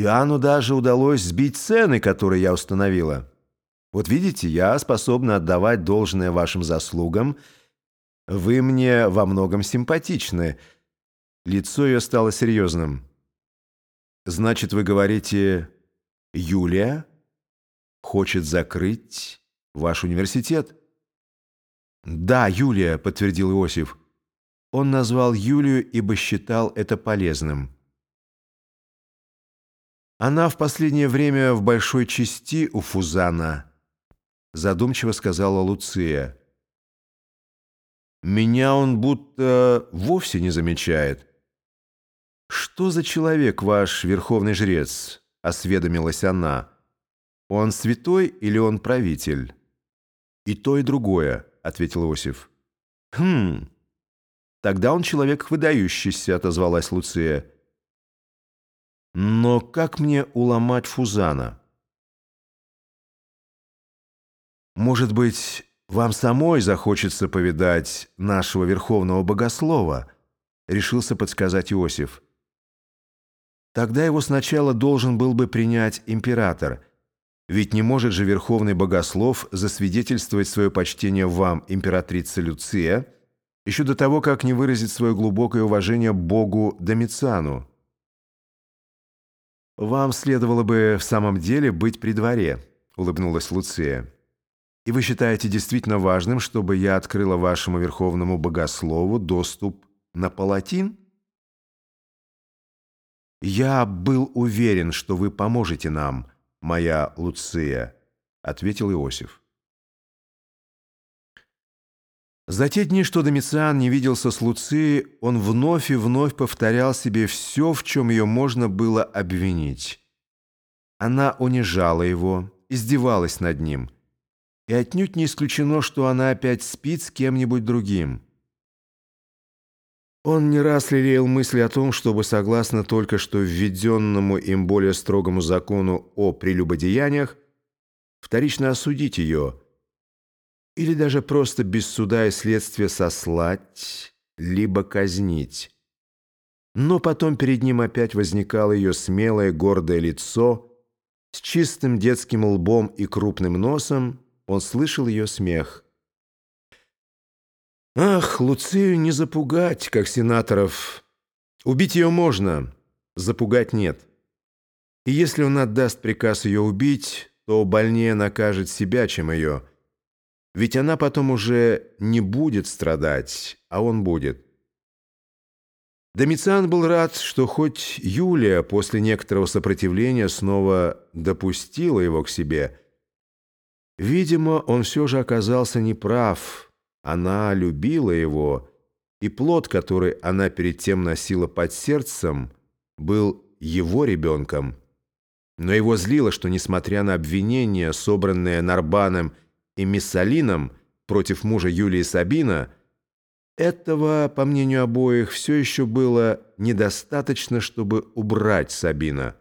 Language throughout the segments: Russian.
Иоанну даже удалось сбить цены, которые я установила. Вот видите, я способна отдавать должное вашим заслугам. Вы мне во многом симпатичны». Лицо ее стало серьезным. «Значит, вы говорите, Юлия хочет закрыть ваш университет?» «Да, Юлия», — подтвердил Иосиф. Он назвал Юлию, ибо считал это полезным. «Она в последнее время в большой части у Фузана», — задумчиво сказала Луция. «Меня он будто вовсе не замечает». «Что за человек ваш верховный жрец?» — осведомилась она. «Он святой или он правитель?» «И то, и другое», — ответил Иосиф. «Хм, тогда он человек выдающийся», — отозвалась Луция. «Но как мне уломать Фузана?» «Может быть, вам самой захочется повидать нашего верховного богослова?» — решился подсказать Иосиф. «Тогда его сначала должен был бы принять император — ведь не может же верховный богослов засвидетельствовать свое почтение вам, императрица Люция, еще до того, как не выразить свое глубокое уважение Богу Домициану. «Вам следовало бы в самом деле быть при дворе», — улыбнулась Луция. «И вы считаете действительно важным, чтобы я открыла вашему верховному богослову доступ на палатин?» «Я был уверен, что вы поможете нам», — моя Луция», — ответил Иосиф. За те дни, что Домициан не виделся с Луцией, он вновь и вновь повторял себе все, в чем ее можно было обвинить. Она унижала его, издевалась над ним. И отнюдь не исключено, что она опять спит с кем-нибудь другим. Он не раз лелеял мысли о том, чтобы, согласно только что введенному им более строгому закону о прелюбодеяниях, вторично осудить ее или даже просто без суда и следствия сослать, либо казнить. Но потом перед ним опять возникало ее смелое гордое лицо с чистым детским лбом и крупным носом, он слышал ее смех – Ах, Луцию не запугать, как сенаторов. Убить ее можно, запугать нет. И если он отдаст приказ ее убить, то больнее накажет себя, чем ее. Ведь она потом уже не будет страдать, а он будет. Домициан был рад, что хоть Юлия после некоторого сопротивления снова допустила его к себе. Видимо, он все же оказался неправ, она любила его, и плод, который она перед тем носила под сердцем, был его ребенком. Но его злило, что, несмотря на обвинения, собранные Нарбаном и Миссалином против мужа Юлии Сабина, этого, по мнению обоих, все еще было недостаточно, чтобы убрать Сабина.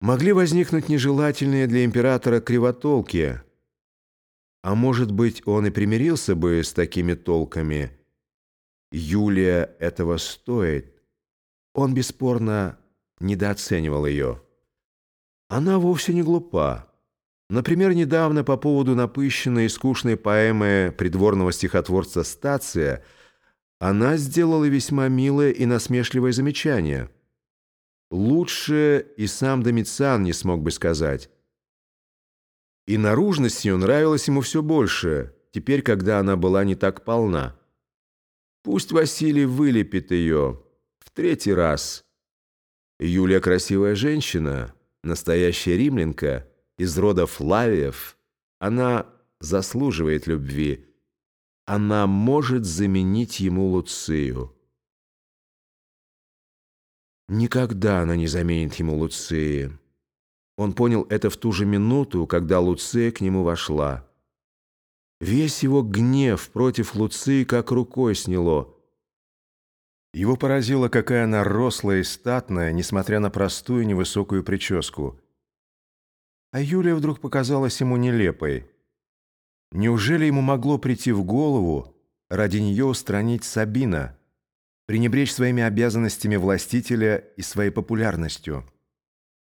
Могли возникнуть нежелательные для императора кривотолки – а может быть, он и примирился бы с такими толками. Юлия этого стоит. Он бесспорно недооценивал ее. Она вовсе не глупа. Например, недавно по поводу напыщенной и скучной поэмы придворного стихотворца «Стация» она сделала весьма милое и насмешливое замечание. Лучше и сам Домициан не смог бы сказать. И наружность ее нравилась ему все больше, теперь, когда она была не так полна. Пусть Василий вылепит ее в третий раз. Юлия красивая женщина, настоящая римлянка, из рода Флавиев. Она заслуживает любви. Она может заменить ему Луцию. Никогда она не заменит ему Луции. Он понял это в ту же минуту, когда Луция к нему вошла. Весь его гнев против Луции как рукой сняло. Его поразило, какая она рослая и статная, несмотря на простую невысокую прическу. А Юлия вдруг показалась ему нелепой. Неужели ему могло прийти в голову ради нее устранить Сабина – пренебречь своими обязанностями властителя и своей популярностью.